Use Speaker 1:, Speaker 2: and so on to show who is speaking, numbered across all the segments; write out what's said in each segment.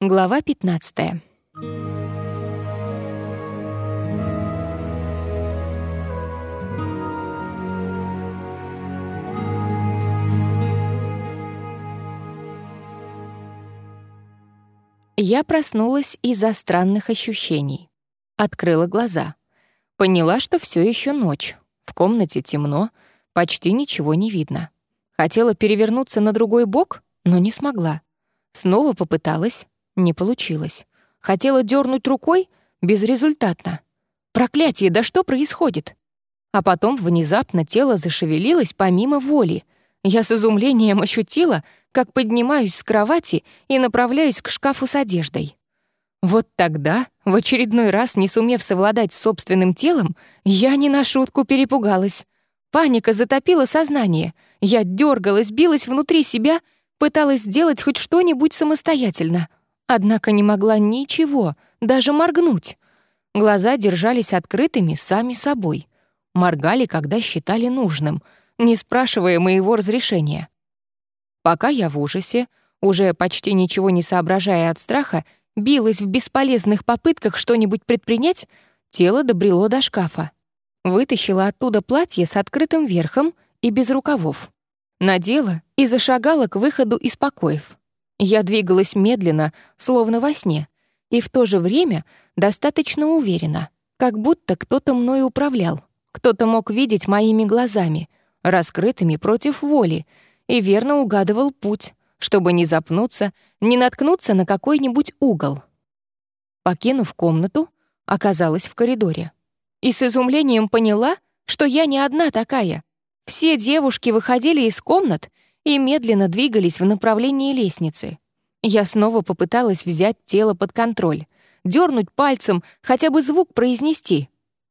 Speaker 1: Глава 15. Я проснулась из-за странных ощущений. Открыла глаза. Поняла, что все еще ночь. В комнате темно, почти ничего не видно. Хотела перевернуться на другой бок, но не смогла. Снова попыталась, не получилось. Хотела дернуть рукой, безрезультатно. Проклятие, да что происходит? А потом внезапно тело зашевелилось помимо воли. Я с изумлением ощутила, как поднимаюсь с кровати и направляюсь к шкафу с одеждой. Вот тогда, в очередной раз не сумев совладать с собственным телом, я не на шутку перепугалась. Паника затопила сознание. Я дергалась, билась внутри себя, пыталась сделать хоть что-нибудь самостоятельно — Однако не могла ничего, даже моргнуть. Глаза держались открытыми сами собой. Моргали, когда считали нужным, не спрашивая моего разрешения. Пока я в ужасе, уже почти ничего не соображая от страха, билась в бесполезных попытках что-нибудь предпринять, тело добрело до шкафа. Вытащила оттуда платье с открытым верхом и без рукавов. Надела и зашагала к выходу из покоев. Я двигалась медленно, словно во сне, и в то же время достаточно уверенно, как будто кто-то мной управлял, кто-то мог видеть моими глазами, раскрытыми против воли, и верно угадывал путь, чтобы не запнуться, не наткнуться на какой-нибудь угол. Покинув комнату, оказалась в коридоре. И с изумлением поняла, что я не одна такая. Все девушки выходили из комнат и медленно двигались в направлении лестницы. Я снова попыталась взять тело под контроль, дернуть пальцем, хотя бы звук произнести.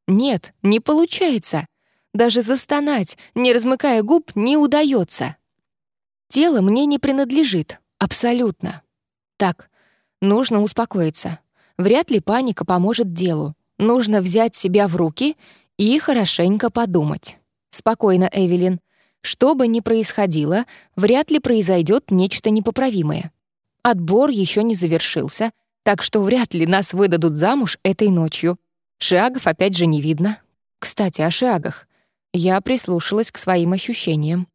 Speaker 1: Нет, не получается. Даже застонать, не размыкая губ, не удается. Тело мне не принадлежит, абсолютно. Так, нужно успокоиться. Вряд ли паника поможет делу. Нужно взять себя в руки и хорошенько подумать. Спокойно, Эвелин. Что бы ни происходило, вряд ли произойдет нечто непоправимое. Отбор еще не завершился, так что вряд ли нас выдадут замуж этой ночью. Шиагов опять же не видно. Кстати, о шиагах. Я прислушалась к своим ощущениям.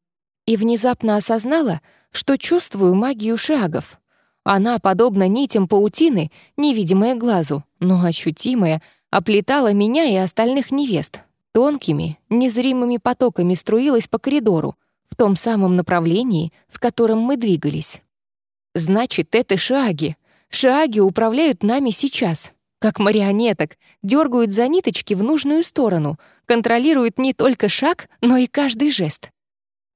Speaker 1: И внезапно осознала, что чувствую магию шиагов. Она, подобно нитям паутины, невидимая глазу, но ощутимая, оплетала меня и остальных невест, тонкими, незримыми потоками струилась по коридору, в том самом направлении, в котором мы двигались. Значит, это шаги. Шаги управляют нами сейчас. Как марионеток, дергают за ниточки в нужную сторону, контролируют не только шаг, но и каждый жест.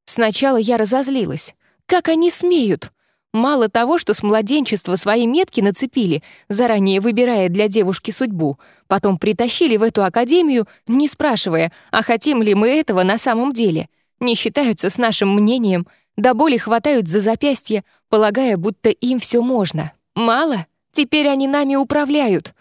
Speaker 1: Сначала я разозлилась. Как они смеют? Мало того, что с младенчества свои метки нацепили, заранее выбирая для девушки судьбу, потом притащили в эту академию, не спрашивая, а хотим ли мы этого на самом деле, не считаются с нашим мнением, до боли хватают за запястье, полагая, будто им все можно. Мало? Теперь они нами управляют.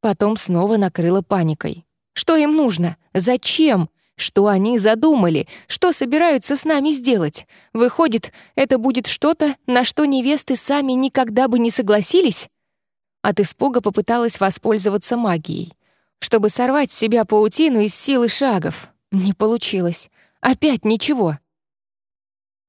Speaker 1: Потом снова накрыла паникой. Что им нужно? Зачем? Что они задумали? Что собираются с нами сделать? Выходит, это будет что-то, на что невесты сами никогда бы не согласились? От испуга попыталась воспользоваться магией, чтобы сорвать с себя паутину из силы шагов. Не получилось. Опять ничего.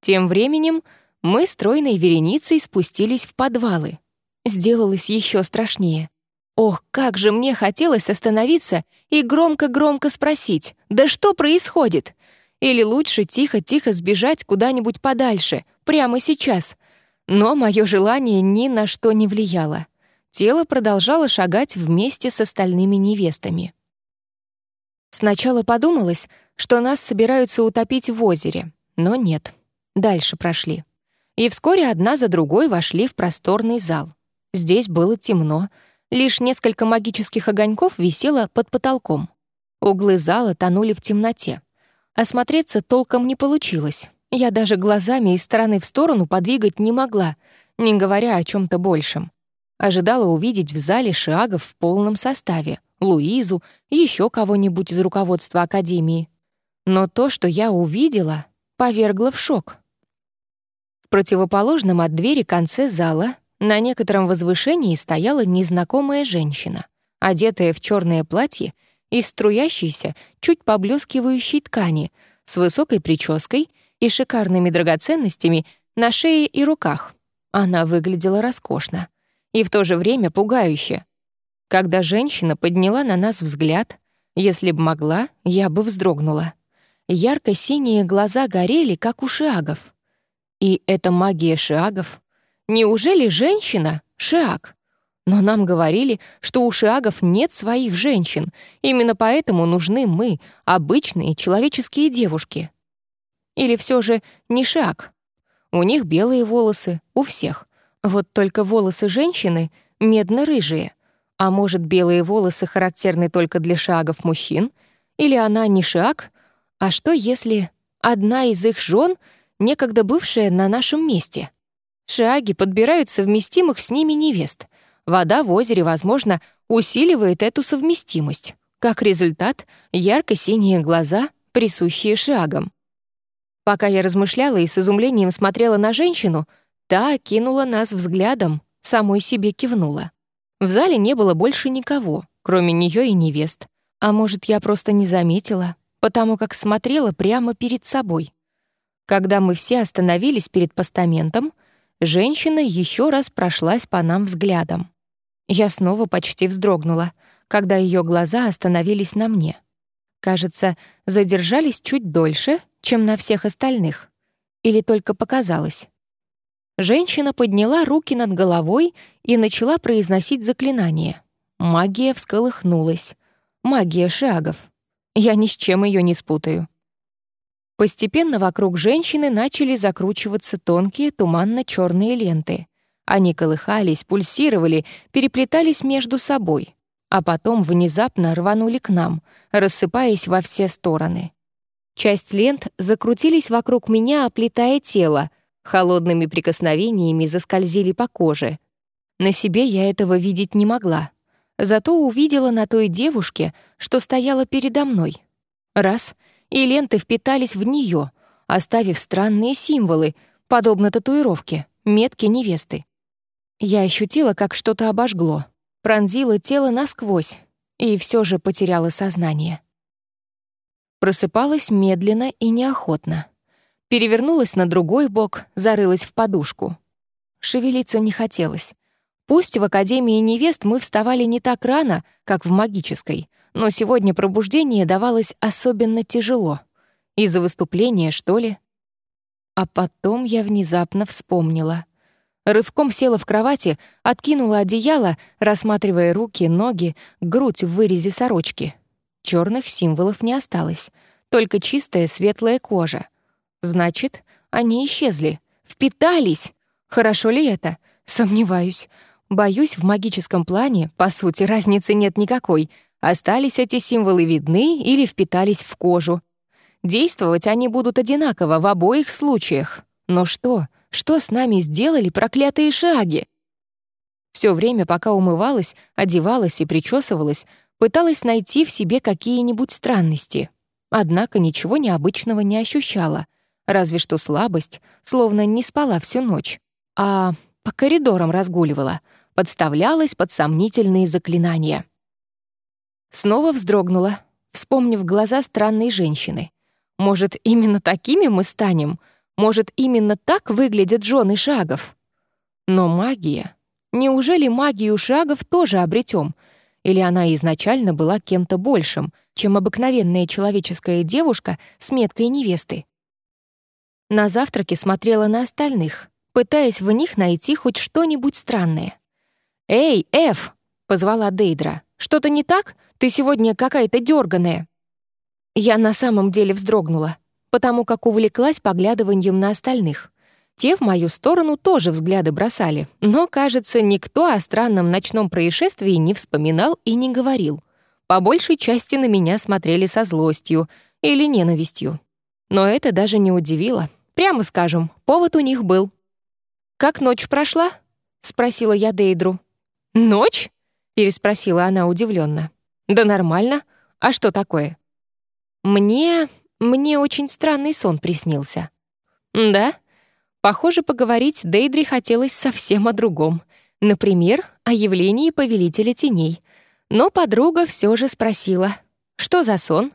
Speaker 1: Тем временем мы стройной вереницей спустились в подвалы. Сделалось еще страшнее. Ох, как же мне хотелось остановиться и громко-громко спросить, да что происходит? Или лучше тихо-тихо сбежать куда-нибудь подальше, прямо сейчас. Но мое желание ни на что не влияло. Тело продолжало шагать вместе с остальными невестами. Сначала подумалось, что нас собираются утопить в озере, но нет. Дальше прошли. И вскоре одна за другой вошли в просторный зал. Здесь было темно, Лишь несколько магических огоньков висело под потолком. Углы зала тонули в темноте. Осмотреться толком не получилось. Я даже глазами из стороны в сторону подвигать не могла, не говоря о чем то большем. Ожидала увидеть в зале шагов в полном составе, Луизу, еще кого-нибудь из руководства Академии. Но то, что я увидела, повергло в шок. В противоположном от двери конце зала На некотором возвышении стояла незнакомая женщина, одетая в черное платье из струящейся, чуть поблескивающей ткани, с высокой прической и шикарными драгоценностями на шее и руках. Она выглядела роскошно и в то же время пугающе. Когда женщина подняла на нас взгляд, если б могла, я бы вздрогнула. Ярко-синие глаза горели, как у шиагов. И это магия шиагов. Неужели женщина — шиаг? Но нам говорили, что у шиагов нет своих женщин, именно поэтому нужны мы, обычные человеческие девушки. Или все же не шиаг? У них белые волосы, у всех. Вот только волосы женщины медно-рыжие. А может, белые волосы характерны только для шагов мужчин? Или она не шаг? А что, если одна из их жен некогда бывшая на нашем месте? Шаги подбирают совместимых с ними невест — Вода в озере, возможно, усиливает эту совместимость. Как результат, ярко-синие глаза, присущие шагам. Пока я размышляла и с изумлением смотрела на женщину, та кинула нас взглядом, самой себе кивнула. В зале не было больше никого, кроме нее и невест. А может, я просто не заметила, потому как смотрела прямо перед собой. Когда мы все остановились перед постаментом, женщина еще раз прошлась по нам взглядом. Я снова почти вздрогнула, когда ее глаза остановились на мне. Кажется, задержались чуть дольше, чем на всех остальных. Или только показалось. Женщина подняла руки над головой и начала произносить заклинание. Магия всколыхнулась. Магия шагов. Я ни с чем ее не спутаю. Постепенно вокруг женщины начали закручиваться тонкие туманно черные ленты. Они колыхались, пульсировали, переплетались между собой, а потом внезапно рванули к нам, рассыпаясь во все стороны. Часть лент закрутились вокруг меня, оплетая тело, холодными прикосновениями заскользили по коже. На себе я этого видеть не могла. Зато увидела на той девушке, что стояла передо мной. Раз — и ленты впитались в нее, оставив странные символы, подобно татуировке, метки невесты. Я ощутила, как что-то обожгло, пронзило тело насквозь и все же потеряла сознание. Просыпалась медленно и неохотно. Перевернулась на другой бок, зарылась в подушку. Шевелиться не хотелось. Пусть в Академии невест мы вставали не так рано, как в магической, но сегодня пробуждение давалось особенно тяжело. Из-за выступления, что ли? А потом я внезапно вспомнила — Рывком села в кровати, откинула одеяло, рассматривая руки, ноги, грудь в вырезе сорочки. Черных символов не осталось, только чистая светлая кожа. Значит, они исчезли, впитались. Хорошо ли это? Сомневаюсь. Боюсь, в магическом плане, по сути, разницы нет никакой. Остались эти символы видны или впитались в кожу. Действовать они будут одинаково в обоих случаях. Но что? Что с нами сделали проклятые шаги? Все время, пока умывалась, одевалась и причесывалась, пыталась найти в себе какие-нибудь странности. Однако ничего необычного не ощущала, разве что слабость, словно не спала всю ночь, а по коридорам разгуливала, подставлялась под сомнительные заклинания. Снова вздрогнула, вспомнив глаза странной женщины. Может, именно такими мы станем — может, именно так выглядят жены шагов? Но магия... Неужели магию шагов тоже обретем? Или она изначально была кем-то большим, чем обыкновенная человеческая девушка с меткой невесты? На завтраке смотрела на остальных, пытаясь в них найти хоть что-нибудь странное. «Эй, Эф!» — позвала Дейдра. «Что-то не так? Ты сегодня какая-то дерганая. Я на самом деле вздрогнула потому как увлеклась поглядыванием на остальных. Те в мою сторону тоже взгляды бросали, но, кажется, никто о странном ночном происшествии не вспоминал и не говорил. По большей части на меня смотрели со злостью или ненавистью. Но это даже не удивило. Прямо скажем, повод у них был. «Как ночь прошла?» — спросила я Дейдру. «Ночь?» — переспросила она удивленно. «Да нормально. А что такое?» «Мне мне очень странный сон приснился». «Да?» Похоже, поговорить Дейдри хотелось совсем о другом. Например, о явлении повелителя теней. Но подруга все же спросила, что за сон?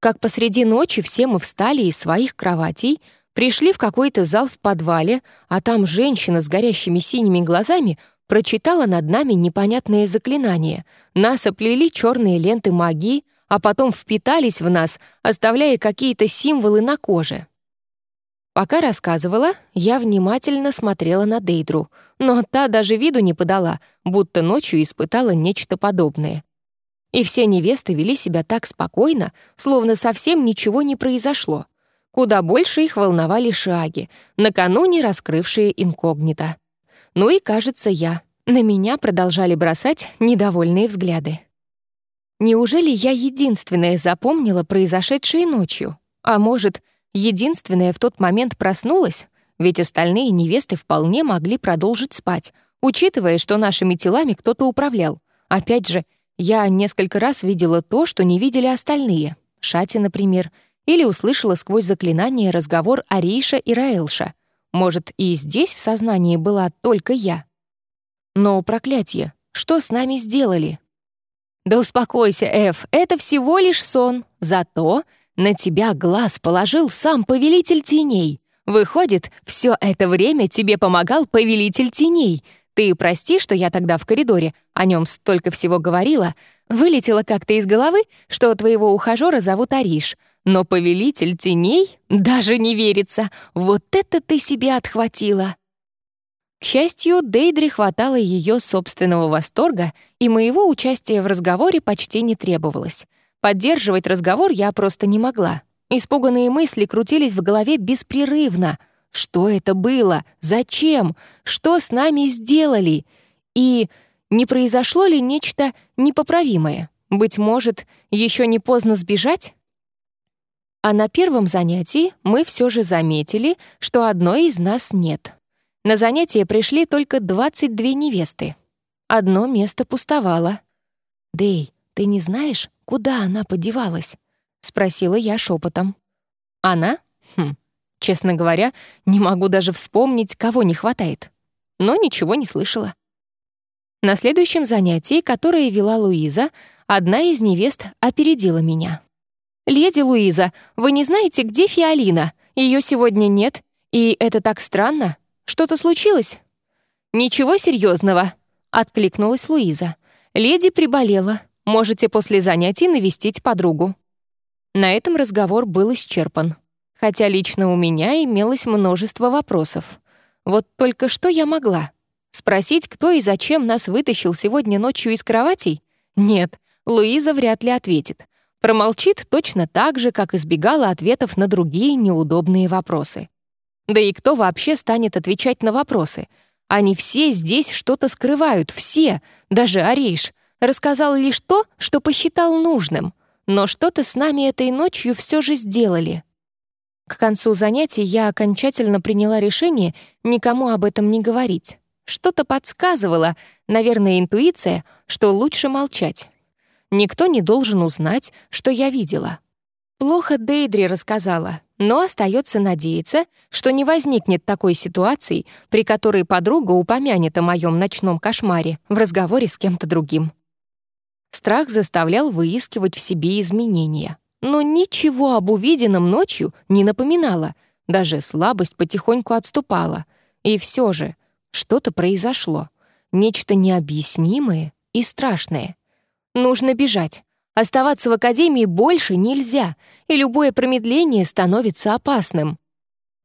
Speaker 1: Как посреди ночи все мы встали из своих кроватей, пришли в какой-то зал в подвале, а там женщина с горящими синими глазами прочитала над нами непонятные заклинания. Нас оплели черные ленты магии, а потом впитались в нас, оставляя какие-то символы на коже. Пока рассказывала, я внимательно смотрела на Дейдру, но та даже виду не подала, будто ночью испытала нечто подобное. И все невесты вели себя так спокойно, словно совсем ничего не произошло. Куда больше их волновали шаги, накануне раскрывшие инкогнито. Ну и, кажется, я. На меня продолжали бросать недовольные взгляды. Неужели я единственная запомнила произошедшее ночью? А может, Единственная в тот момент проснулась, ведь остальные невесты вполне могли продолжить спать, учитывая, что нашими телами кто-то управлял. Опять же, я несколько раз видела то, что не видели остальные. Шати, например, или услышала сквозь заклинание разговор Арейша и Раэлша. Может, и здесь в сознании была только я. Но, проклятие, что с нами сделали? Да успокойся, Эф, это всего лишь сон. Зато на тебя глаз положил сам повелитель теней. Выходит, все это время тебе помогал повелитель теней. Ты прости, что я тогда в коридоре о нем столько всего говорила. Вылетело как-то из головы, что твоего ухажера зовут Ариш. Но повелитель теней даже не верится. Вот это ты себе отхватила. К счастью, Дейдре хватало ее собственного восторга, и моего участия в разговоре почти не требовалось. Поддерживать разговор я просто не могла. Испуганные мысли крутились в голове беспрерывно. Что это было? Зачем? Что с нами сделали? И не произошло ли нечто непоправимое? Быть может, еще не поздно сбежать? А на первом занятии мы все же заметили, что одной из нас нет. На занятие пришли только 22 невесты. Одно место пустовало. «Дэй, ты не знаешь, куда она подевалась?» — спросила я шепотом. «Она? Хм, честно говоря, не могу даже вспомнить, кого не хватает. Но ничего не слышала». На следующем занятии, которое вела Луиза, одна из невест опередила меня. «Леди Луиза, вы не знаете, где Фиолина? Ее сегодня нет, и это так странно. Что-то случилось?» «Ничего серьезного, откликнулась Луиза. «Леди приболела. Можете после занятий навестить подругу». На этом разговор был исчерпан. Хотя лично у меня имелось множество вопросов. Вот только что я могла? Спросить, кто и зачем нас вытащил сегодня ночью из кроватей? Нет, Луиза вряд ли ответит. Промолчит точно так же, как избегала ответов на другие неудобные вопросы. Да и кто вообще станет отвечать на вопросы? Они все здесь что-то скрывают, все, даже Ариш — рассказал лишь то, что посчитал нужным, но что-то с нами этой ночью все же сделали. К концу занятий я окончательно приняла решение никому об этом не говорить. Что-то подсказывало, наверное, интуиция, что лучше молчать. Никто не должен узнать, что я видела. Плохо Дейдри рассказала, но остается надеяться, что не возникнет такой ситуации, при которой подруга упомянет о моем ночном кошмаре в разговоре с кем-то другим. Страх заставлял выискивать в себе изменения. Но ничего об увиденном ночью не напоминало. Даже слабость потихоньку отступала. И все же что-то произошло. Нечто необъяснимое и страшное. Нужно бежать. Оставаться в академии больше нельзя, и любое промедление становится опасным.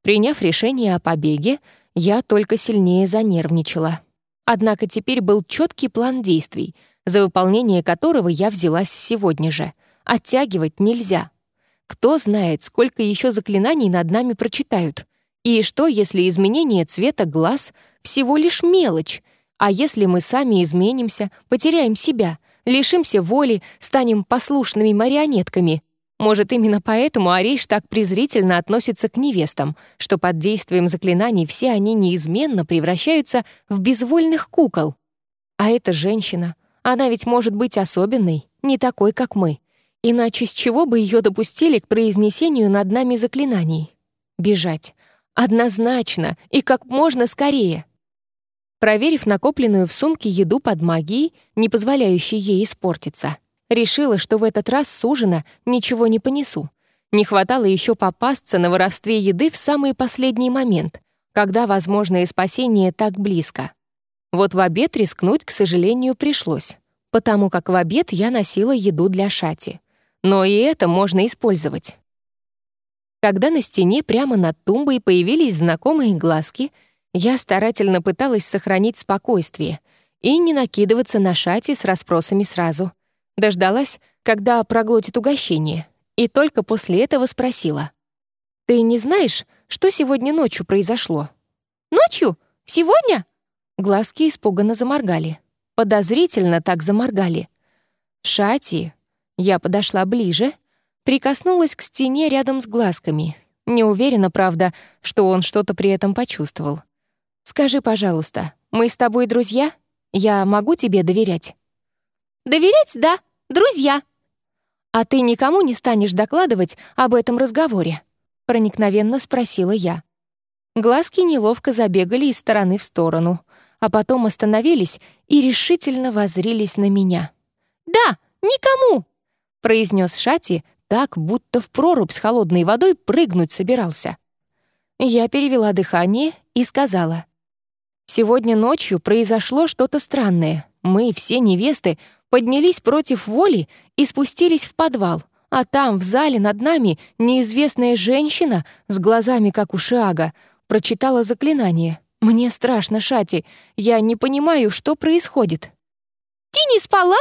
Speaker 1: Приняв решение о побеге, я только сильнее занервничала. Однако теперь был четкий план действий — за выполнение которого я взялась сегодня же. Оттягивать нельзя. Кто знает, сколько еще заклинаний над нами прочитают. И что, если изменение цвета глаз — всего лишь мелочь? А если мы сами изменимся, потеряем себя, лишимся воли, станем послушными марионетками? Может, именно поэтому Ариш так презрительно относится к невестам, что под действием заклинаний все они неизменно превращаются в безвольных кукол? А эта женщина, она ведь может быть особенной, не такой, как мы. Иначе с чего бы ее допустили к произнесению над нами заклинаний? Бежать. Однозначно и как можно скорее. Проверив накопленную в сумке еду под магией, не позволяющей ей испортиться, решила, что в этот раз с ужина ничего не понесу. Не хватало еще попасться на воровстве еды в самый последний момент, когда возможное спасение так близко. Вот в обед рискнуть, к сожалению, пришлось, потому как в обед я носила еду для Шати. Но и это можно использовать. Когда на стене прямо над тумбой появились знакомые глазки, я старательно пыталась сохранить спокойствие и не накидываться на Шати с расспросами сразу. Дождалась, когда проглотит угощение, и только после этого спросила. «Ты не знаешь, что сегодня ночью произошло?» «Ночью? Сегодня?» Глазки испуганно заморгали. Подозрительно так заморгали. «Шати!» Я подошла ближе, прикоснулась к стене рядом с глазками. Не уверена, правда, что он что-то при этом почувствовал. «Скажи, пожалуйста, мы с тобой друзья? Я могу тебе доверять?» «Доверять, да, друзья». «А ты никому не станешь докладывать об этом разговоре?» — проникновенно спросила я. Глазки неловко забегали из стороны в сторону, а потом остановились и решительно возрились на меня. «Да, никому!» — произнес Шати так, будто в прорубь с холодной водой прыгнуть собирался. Я перевела дыхание и сказала. «Сегодня ночью произошло что-то странное. Мы, все невесты, поднялись против воли и спустились в подвал, а там, в зале над нами, неизвестная женщина с глазами, как у Шиага, прочитала заклинание. Мне страшно, Шати. Я не понимаю, что происходит. Ты не спала?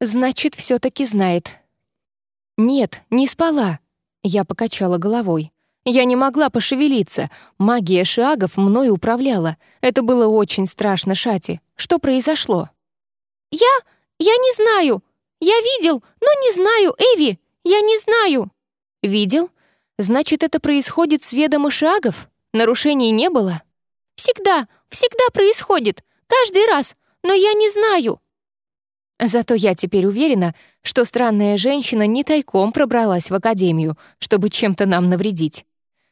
Speaker 1: Значит, все таки знает. Нет, не спала. Я покачала головой. Я не могла пошевелиться. Магия шагов мной управляла. Это было очень страшно, Шати. Что произошло? Я... я не знаю. Я видел, но не знаю, Эви. Я не знаю. Видел? Значит, это происходит с ведома шагов? Нарушений не было? Всегда, всегда происходит. Каждый раз. Но я не знаю. Зато я теперь уверена, что странная женщина не тайком пробралась в академию, чтобы чем-то нам навредить.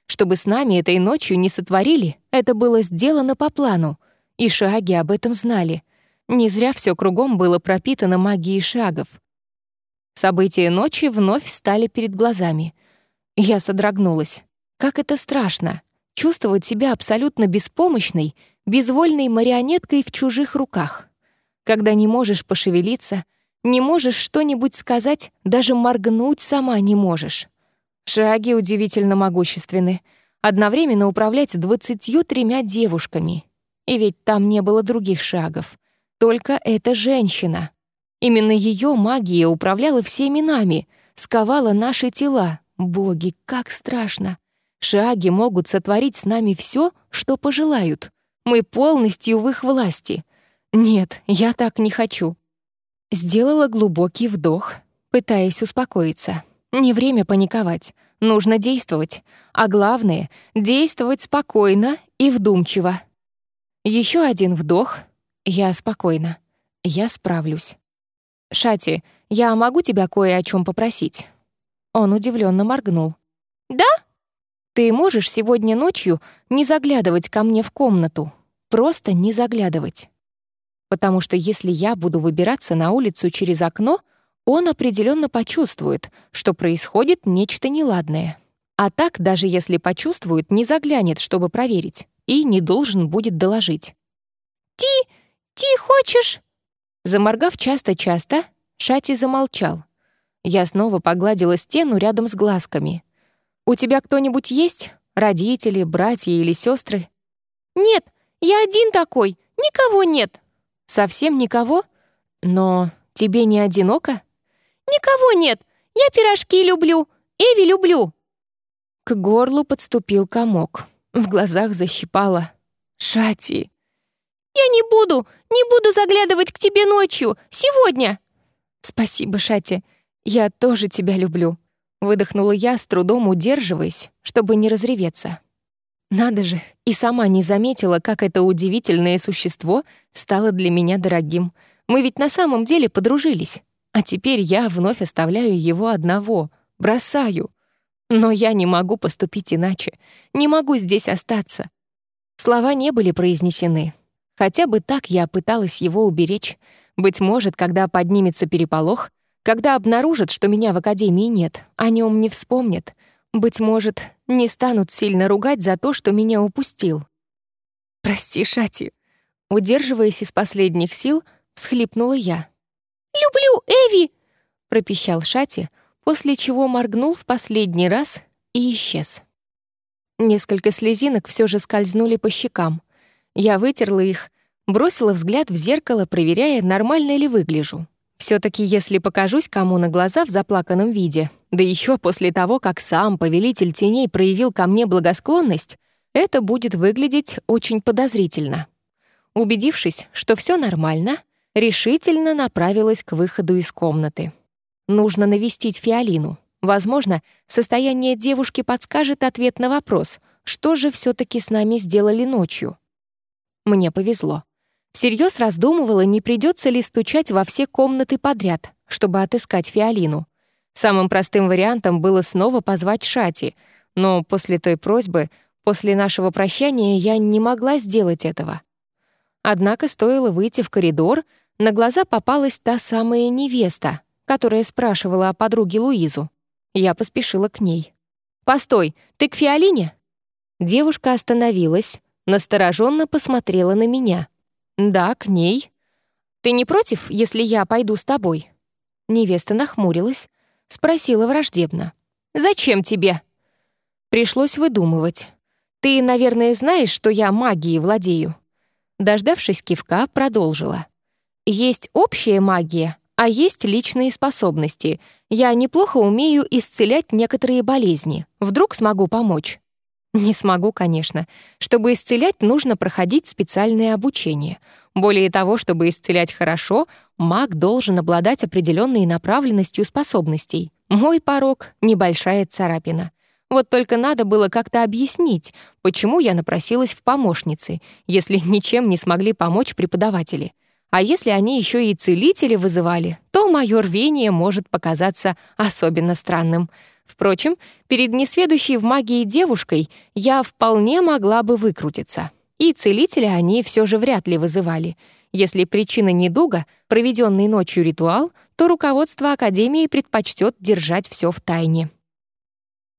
Speaker 1: Чтобы с нами этой ночью не сотворили, это было сделано по плану. И шаги об этом знали. Не зря все кругом было пропитано магией шагов. События ночи вновь встали перед глазами. Я содрогнулась. Как это страшно чувствовать себя абсолютно беспомощной, безвольной марионеткой в чужих руках. Когда не можешь пошевелиться, не можешь что-нибудь сказать, даже моргнуть сама не можешь. Шаги удивительно могущественны. Одновременно управлять двадцатью тремя девушками. И ведь там не было других шагов. Только эта женщина. Именно ее магия управляла всеми нами, сковала наши тела. Боги, как страшно! Шаги могут сотворить с нами все, что пожелают. Мы полностью в их власти. Нет, я так не хочу. Сделала глубокий вдох, пытаясь успокоиться. Не время паниковать. Нужно действовать. А главное — действовать спокойно и вдумчиво. Еще один вдох. Я спокойна. Я справлюсь. «Шати, я могу тебя кое о чем попросить?» Он удивленно моргнул. «Да?» Ты можешь сегодня ночью не заглядывать ко мне в комнату? Просто не заглядывать. Потому что если я буду выбираться на улицу через окно, он определенно почувствует, что происходит нечто неладное. А так, даже если почувствует, не заглянет, чтобы проверить, и не должен будет доложить. «Ты... ты хочешь...» Заморгав часто-часто, Шати замолчал. Я снова погладила стену рядом с глазками — «У тебя кто-нибудь есть? Родители, братья или сестры? «Нет, я один такой, никого нет». «Совсем никого? Но тебе не одиноко?» «Никого нет, я пирожки люблю, Эви люблю». К горлу подступил комок, в глазах защипало. «Шати!» «Я не буду, не буду заглядывать к тебе ночью, сегодня!» «Спасибо, Шати, я тоже тебя люблю». Выдохнула я, с трудом удерживаясь, чтобы не разреветься. Надо же, и сама не заметила, как это удивительное существо стало для меня дорогим. Мы ведь на самом деле подружились. А теперь я вновь оставляю его одного, бросаю. Но я не могу поступить иначе, не могу здесь остаться. Слова не были произнесены. Хотя бы так я пыталась его уберечь. Быть может, когда поднимется переполох, когда обнаружат, что меня в академии нет, о нем не вспомнят. Быть может, не станут сильно ругать за то, что меня упустил. «Прости, Шати». Удерживаясь из последних сил, всхлипнула я.
Speaker 2: «Люблю Эви!»
Speaker 1: — пропищал Шати, после чего моргнул в последний раз и исчез. Несколько слезинок все же скользнули по щекам. Я вытерла их, бросила взгляд в зеркало, проверяя, нормально ли выгляжу. Все таки если покажусь кому на глаза в заплаканном виде, да еще после того, как сам повелитель теней проявил ко мне благосклонность, это будет выглядеть очень подозрительно. Убедившись, что все нормально, решительно направилась к выходу из комнаты. Нужно навестить Фиолину. Возможно, состояние девушки подскажет ответ на вопрос, что же все таки с нами сделали ночью. Мне повезло. Всерьез раздумывала, не придется ли стучать во все комнаты подряд, чтобы отыскать Фиолину. Самым простым вариантом было снова позвать Шати, но после той просьбы, после нашего прощания, я не могла сделать этого. Однако стоило выйти в коридор, на глаза попалась та самая невеста, которая спрашивала о подруге Луизу. Я поспешила к ней. «Постой, ты к Фиолине?» Девушка остановилась, настороженно посмотрела на меня. «Да, к ней. Ты не против, если я пойду с тобой?» Невеста нахмурилась, спросила враждебно. «Зачем тебе?» Пришлось выдумывать. «Ты, наверное, знаешь, что я магией владею?» Дождавшись кивка, продолжила. «Есть общая магия, а есть личные способности. Я неплохо умею исцелять некоторые болезни. Вдруг смогу помочь?» Не смогу, конечно. Чтобы исцелять, нужно проходить специальное обучение. Более того, чтобы исцелять хорошо, маг должен обладать определенной направленностью способностей. Мой порог — небольшая царапина. Вот только надо было как-то объяснить, почему я напросилась в помощницы, если ничем не смогли помочь преподаватели. А если они еще и целители вызывали, то мое рвение может показаться особенно странным. Впрочем, перед несведущей в магии девушкой я вполне могла бы выкрутиться. И целителя они все же вряд ли вызывали. Если причина недуга — проведенный ночью ритуал, то руководство Академии предпочтет держать все в тайне.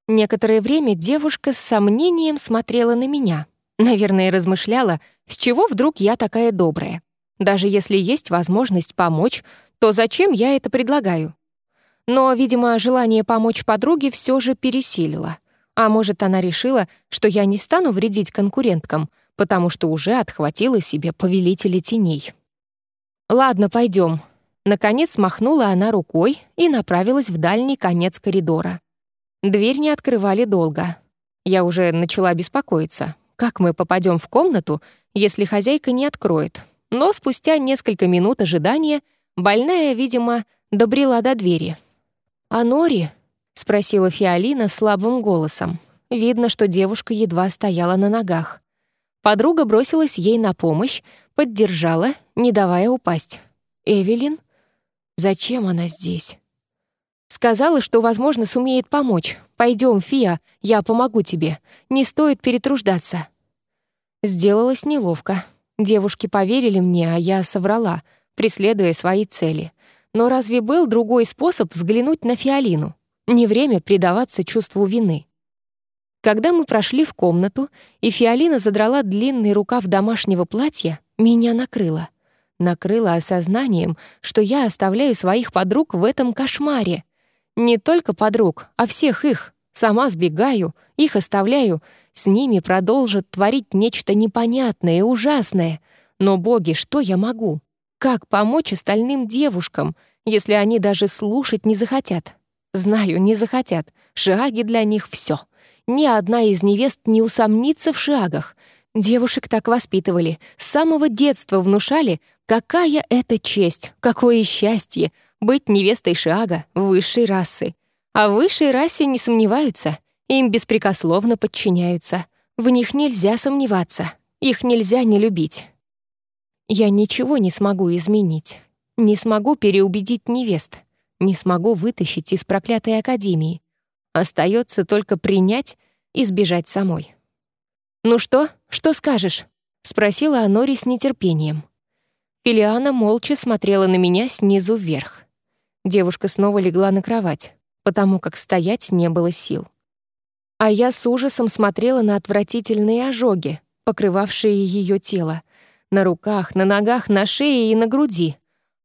Speaker 1: Некоторое время девушка с сомнением смотрела на меня. Наверное, размышляла, с чего вдруг я такая добрая. Даже если есть возможность помочь, то зачем я это предлагаю? Но, видимо, желание помочь подруге все же пересилило. А может, она решила, что я не стану вредить конкуренткам, потому что уже отхватила себе повелителя теней. «Ладно, пойдем. Наконец махнула она рукой и направилась в дальний конец коридора. Дверь не открывали долго. Я уже начала беспокоиться. Как мы попадем в комнату, если хозяйка не откроет? Но спустя несколько минут ожидания больная, видимо, добрела до двери. «А Нори?» — спросила Фиолина слабым голосом. Видно, что девушка едва стояла на ногах. Подруга бросилась ей на помощь, поддержала, не давая упасть. «Эвелин? Зачем она здесь?» Сказала, что, возможно, сумеет помочь. Пойдем, Фия, я помогу тебе. Не стоит перетруждаться». Сделалось неловко. Девушки поверили мне, а я соврала, преследуя свои цели. Но разве был другой способ взглянуть на Фиолину? Не время предаваться чувству вины. Когда мы прошли в комнату, и Фиолина задрала длинный рукав домашнего платья, меня накрыло. Накрыло осознанием, что я оставляю своих подруг в этом кошмаре. Не только подруг, а всех их. Сама сбегаю, их оставляю, с ними продолжат творить нечто непонятное и ужасное. Но, боги, что я могу? Как помочь остальным девушкам, если они даже слушать не захотят? Знаю, не захотят. Шаги для них — все. Ни одна из невест не усомнится в шагах. Девушек так воспитывали, с самого детства внушали, какая это честь, какое счастье быть невестой Шага, высшей расы. А высшей расе не сомневаются, им беспрекословно подчиняются. В них нельзя сомневаться, их нельзя не любить. Я ничего не смогу изменить. Не смогу переубедить невест. Не смогу вытащить из проклятой академии. Остается только принять и сбежать самой. «Ну что? Что скажешь?» Спросила Анори с нетерпением. Филиана молча смотрела на меня снизу вверх. Девушка снова легла на кровать, потому как стоять не было сил. А я с ужасом смотрела на отвратительные ожоги, покрывавшие ее тело, на руках, на ногах, на шее и на груди.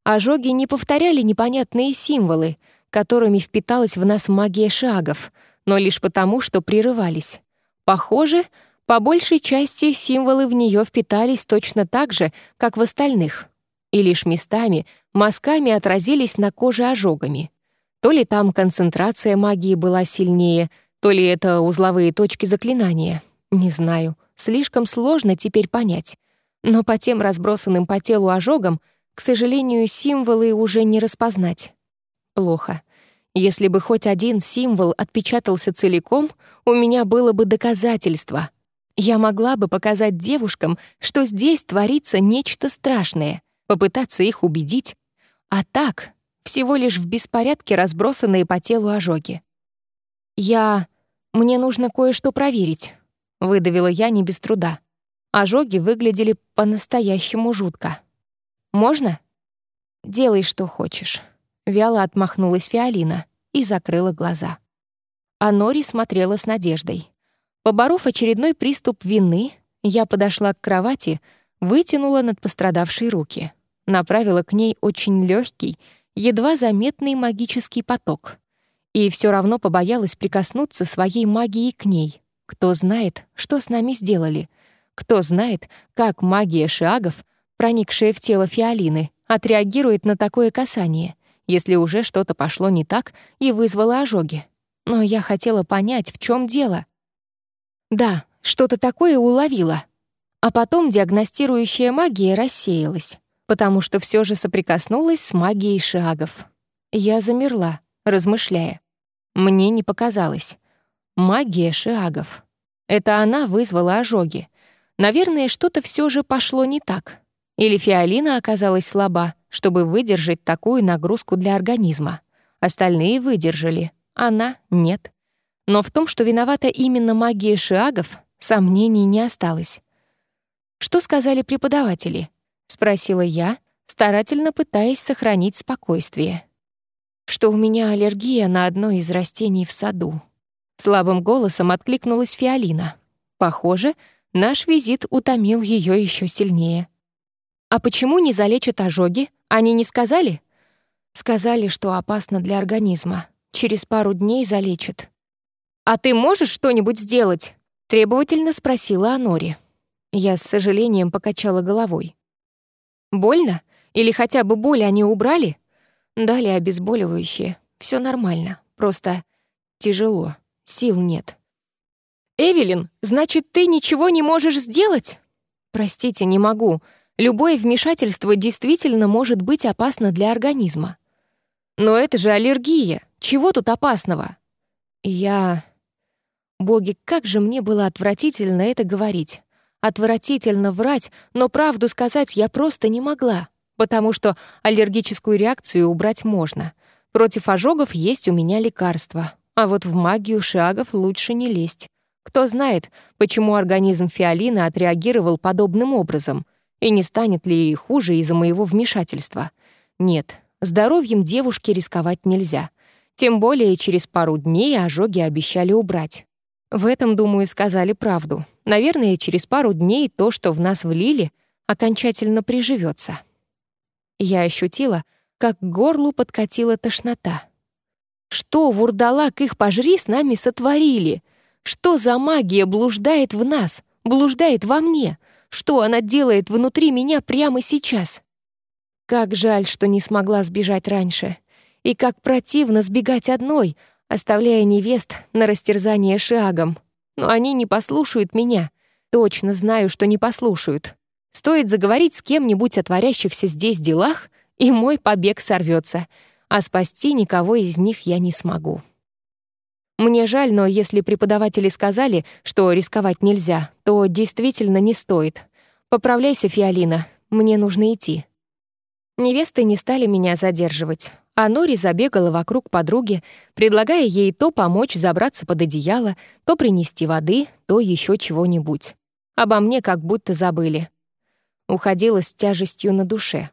Speaker 1: Ожоги не повторяли непонятные символы, которыми впиталась в нас магия шагов, но лишь потому, что прерывались. Похоже, по большей части символы в нее впитались точно так же, как в остальных. И лишь местами, мазками отразились на коже ожогами. То ли там концентрация магии была сильнее, то ли это узловые точки заклинания. Не знаю, слишком сложно теперь понять. Но по тем разбросанным по телу ожогам, к сожалению, символы уже не распознать. Плохо. Если бы хоть один символ отпечатался целиком, у меня было бы доказательство. Я могла бы показать девушкам, что здесь творится нечто страшное, попытаться их убедить. А так, всего лишь в беспорядке разбросанные по телу ожоги. «Я... Мне нужно кое-что проверить», — выдавила я не без труда. Ожоги выглядели по-настоящему жутко. «Можно?» «Делай, что хочешь». Вяло отмахнулась Фиолина и закрыла глаза. А Нори смотрела с надеждой. Поборов очередной приступ вины, я подошла к кровати, вытянула над пострадавшей руки, направила к ней очень легкий, едва заметный магический поток. И все равно побоялась прикоснуться своей магией к ней. Кто знает, что с нами сделали. Кто знает, как магия шиагов, проникшая в тело Фиолины, отреагирует на такое касание если уже что-то пошло не так и вызвало ожоги. Но я хотела понять, в чем дело. Да, что-то такое уловила. А потом диагностирующая магия рассеялась, потому что все же соприкоснулась с магией шагов. Я замерла, размышляя. Мне не показалось. Магия шагов. Это она вызвала ожоги. Наверное, что-то все же пошло не так. Или фиолина оказалась слаба, чтобы выдержать такую нагрузку для организма. Остальные выдержали, она — нет. Но в том, что виновата именно магия шиагов, сомнений не осталось. «Что сказали преподаватели?» — спросила я, старательно пытаясь сохранить спокойствие. «Что у меня аллергия на одно из растений в саду». Слабым голосом откликнулась Фиолина. Похоже, наш визит утомил ее еще сильнее. «А почему не залечат ожоги?» Они не сказали? Сказали, что опасно для организма. Через пару дней залечат. «А ты можешь что-нибудь сделать?» — требовательно спросила Анори. Я с сожалением покачала головой. «Больно? Или хотя бы боль они убрали?» Дали обезболивающее. Все нормально. Просто тяжело. Сил нет. «Эвелин, значит, ты ничего не можешь сделать?» «Простите, не могу. Любое вмешательство действительно может быть опасно для организма. Но это же аллергия. Чего тут опасного? Я... Боги, как же мне было отвратительно это говорить. Отвратительно врать, но правду сказать я просто не могла, потому что аллергическую реакцию убрать можно. Против ожогов есть у меня лекарство, а вот в магию шагов лучше не лезть. Кто знает, почему организм Фиолина отреагировал подобным образом — и не станет ли ей хуже из-за моего вмешательства? Нет, здоровьем девушки рисковать нельзя. Тем более через пару дней ожоги обещали убрать. В этом, думаю, сказали правду. Наверное, через пару дней то, что в нас влили, окончательно приживется. Я ощутила, как к горлу подкатила тошнота. Что, вурдалак, их пожри, с нами сотворили? Что за магия блуждает в нас, блуждает во мне? Что она делает внутри меня прямо сейчас? Как жаль, что не смогла сбежать раньше. И как противно сбегать одной, оставляя невест на растерзание шагом. Но они не послушают меня. Точно знаю, что не послушают. Стоит заговорить с кем-нибудь о творящихся здесь делах, и мой побег сорвется, а спасти никого из них я не смогу. Мне жаль, но если преподаватели сказали, что рисковать нельзя, то действительно не стоит. Поправляйся, Фиолина, мне нужно идти. Невесты не стали меня задерживать, а Нори забегала вокруг подруги, предлагая ей то помочь забраться под одеяло, то принести воды, то еще чего-нибудь. Обо мне как будто забыли. Уходила с тяжестью на душе.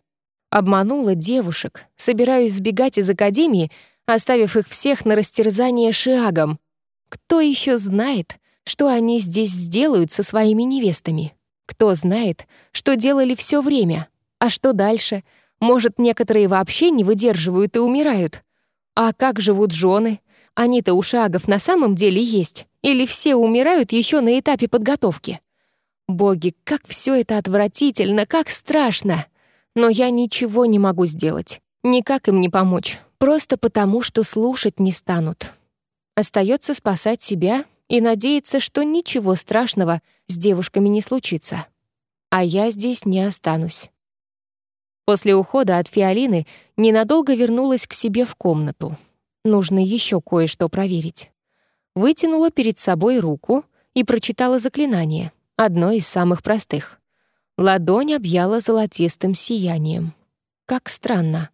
Speaker 1: Обманула девушек, собираюсь сбегать из академии, оставив их всех на растерзание шиагом. Кто еще знает, что они здесь сделают со своими невестами? Кто знает, что делали все время? А что дальше? Может, некоторые вообще не выдерживают и умирают? А как живут жены? Они-то у шагов на самом деле есть? Или все умирают еще на этапе подготовки? Боги, как все это отвратительно, как страшно! Но я ничего не могу сделать. Никак им не помочь. Просто потому, что слушать не станут. Остается спасать себя и надеяться, что ничего страшного с девушками не случится. А я здесь не останусь. После ухода от Фиолины ненадолго вернулась к себе в комнату. Нужно еще кое-что проверить. Вытянула перед собой руку и прочитала заклинание, одно из самых простых. Ладонь объяла золотистым сиянием. Как странно.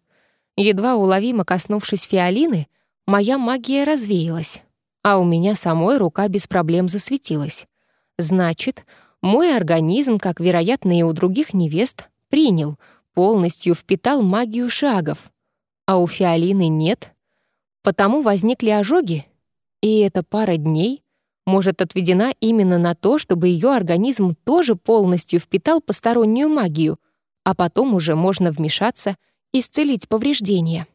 Speaker 1: Едва уловимо коснувшись фиолины, моя магия развеялась, а у меня самой рука без проблем засветилась. Значит, мой организм, как, вероятно, и у других невест, принял, полностью впитал магию шагов, а у фиолины нет — Потому возникли ожоги, и эта пара дней может отведена именно на то, чтобы ее организм тоже полностью впитал постороннюю магию, а потом уже можно вмешаться, исцелить повреждения.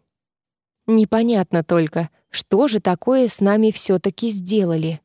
Speaker 1: Непонятно только, что же такое с нами все таки сделали.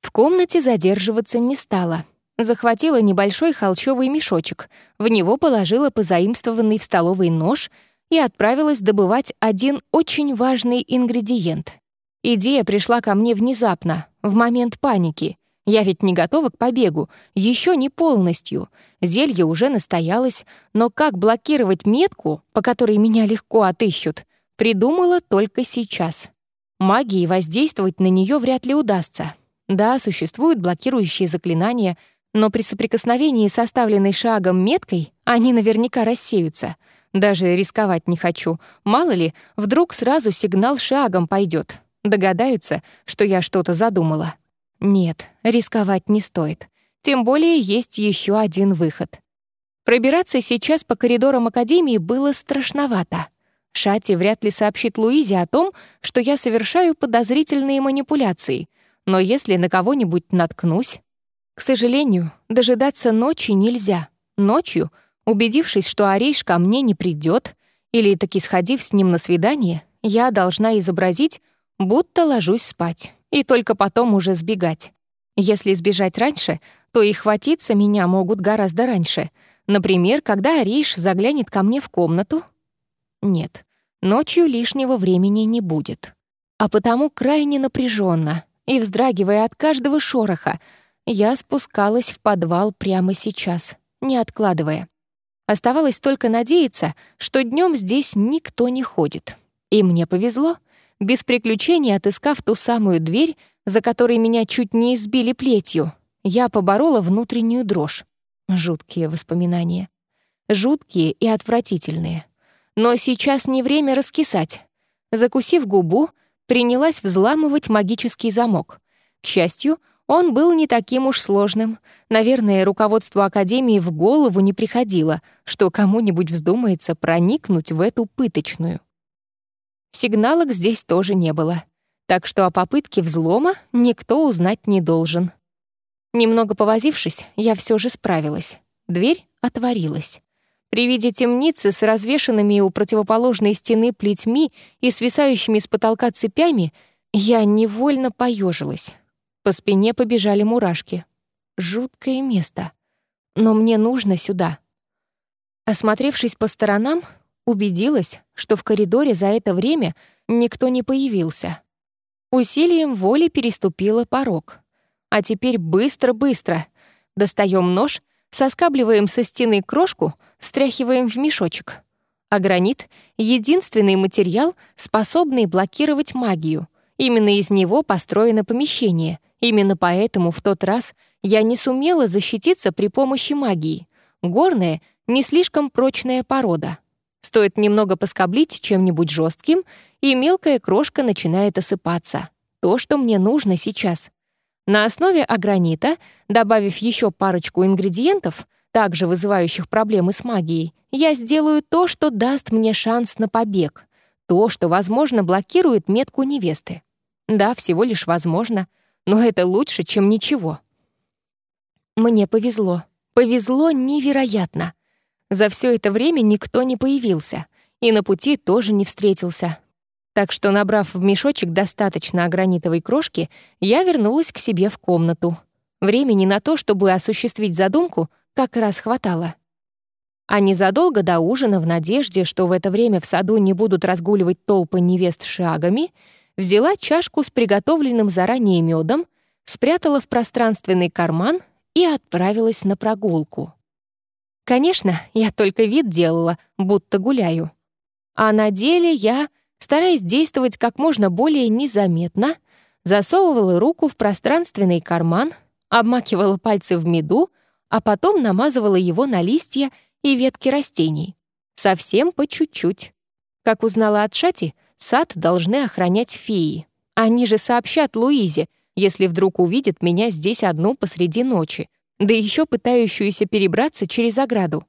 Speaker 1: В комнате задерживаться не стала. Захватила небольшой холчевый мешочек, в него положила позаимствованный в столовой нож — и отправилась добывать один очень важный ингредиент. Идея пришла ко мне внезапно, в момент паники. Я ведь не готова к побегу, еще не полностью. Зелье уже настоялось, но как блокировать метку, по которой меня легко отыщут, придумала только сейчас. Магией воздействовать на нее вряд ли удастся. Да, существуют блокирующие заклинания, но при соприкосновении с оставленной шагом меткой они наверняка рассеются — даже рисковать не хочу. Мало ли, вдруг сразу сигнал шагом пойдет. Догадаются, что я что-то задумала. Нет, рисковать не стоит. Тем более есть еще один выход. Пробираться сейчас по коридорам Академии было страшновато. Шати вряд ли сообщит Луизе о том, что я совершаю подозрительные манипуляции. Но если на кого-нибудь наткнусь... К сожалению, дожидаться ночи нельзя. Ночью — Убедившись, что Арейш ко мне не придет, или таки сходив с ним на свидание, я должна изобразить, будто ложусь спать, и только потом уже сбегать. Если сбежать раньше, то и хватиться меня могут гораздо раньше. Например, когда Арейш заглянет ко мне в комнату. Нет, ночью лишнего времени не будет. А потому крайне напряженно и вздрагивая от каждого шороха, я спускалась в подвал прямо сейчас, не откладывая. Оставалось только надеяться, что днем здесь никто не ходит. И мне повезло. Без приключений отыскав ту самую дверь, за которой меня чуть не избили плетью, я поборола внутреннюю дрожь. Жуткие воспоминания. Жуткие и отвратительные. Но сейчас не время раскисать. Закусив губу, принялась взламывать магический замок. К счастью, он был не таким уж сложным. Наверное, руководству Академии в голову не приходило, что кому-нибудь вздумается проникнуть в эту пыточную. Сигналок здесь тоже не было, так что о попытке взлома никто узнать не должен. Немного повозившись, я все же справилась. Дверь отворилась. При виде темницы с развешанными у противоположной стены плетьми и свисающими с потолка цепями я невольно поежилась. По спине побежали мурашки. Жуткое место. Но мне нужно сюда. Осмотревшись по сторонам, убедилась, что в коридоре за это время никто не появился. Усилием воли переступила порог. А теперь быстро-быстро. Достаем нож, соскабливаем со стены крошку, стряхиваем в мешочек. А гранит — единственный материал, способный блокировать магию. Именно из него построено помещение — Именно поэтому в тот раз я не сумела защититься при помощи магии. Горная — не слишком прочная порода. Стоит немного поскоблить чем-нибудь жестким, и мелкая крошка начинает осыпаться. То, что мне нужно сейчас. На основе агранита, добавив еще парочку ингредиентов, также вызывающих проблемы с магией, я сделаю то, что даст мне шанс на побег, то, что, возможно, блокирует метку невесты. Да, всего лишь возможно, но это лучше, чем ничего. Мне повезло. Повезло невероятно. За все это время никто не появился, и на пути тоже не встретился. Так что, набрав в мешочек достаточно агранитовой крошки, я вернулась к себе в комнату. Времени на то, чтобы осуществить задумку, как раз хватало. А незадолго до ужина, в надежде, что в это время в саду не будут разгуливать толпы невест шагами, взяла чашку с приготовленным заранее медом, спрятала в пространственный карман и отправилась на прогулку. Конечно, я только вид делала, будто гуляю. А на деле я, стараясь действовать как можно более незаметно, засовывала руку в пространственный карман, обмакивала пальцы в меду, а потом намазывала его на листья и ветки растений. Совсем по чуть-чуть. Как узнала от Шати, сад должны охранять феи. Они же сообщат Луизе, если вдруг увидят меня здесь одну посреди ночи, да еще пытающуюся перебраться через ограду.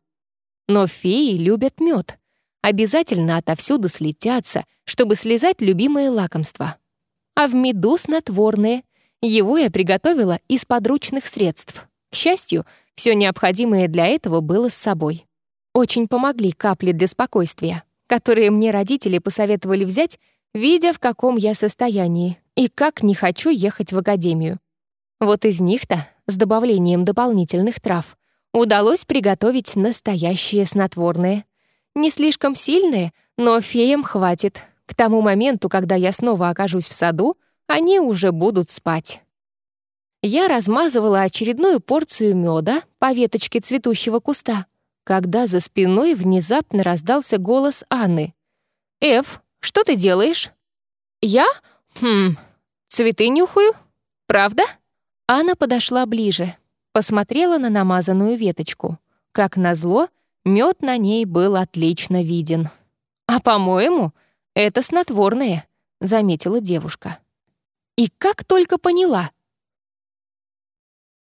Speaker 1: Но феи любят мед. Обязательно отовсюду слетятся, чтобы слезать любимые лакомства. А в меду снотворное. Его я приготовила из подручных средств. К счастью, все необходимое для этого было с собой. Очень помогли капли для спокойствия, которые мне родители посоветовали взять, видя, в каком я состоянии и как не хочу ехать в академию. Вот из них-то с добавлением дополнительных трав, удалось приготовить настоящее снотворное. Не слишком сильное, но феям хватит. К тому моменту, когда я снова окажусь в саду, они уже будут спать. Я размазывала очередную порцию меда по веточке цветущего куста, когда за спиной внезапно раздался голос Анны. «Эв, что ты делаешь?» «Я? Хм, цветы нюхаю. Правда?» Анна подошла ближе, посмотрела на намазанную веточку. Как назло, мед на ней был отлично виден. «А, по-моему, это снотворное», — заметила девушка. И как только поняла,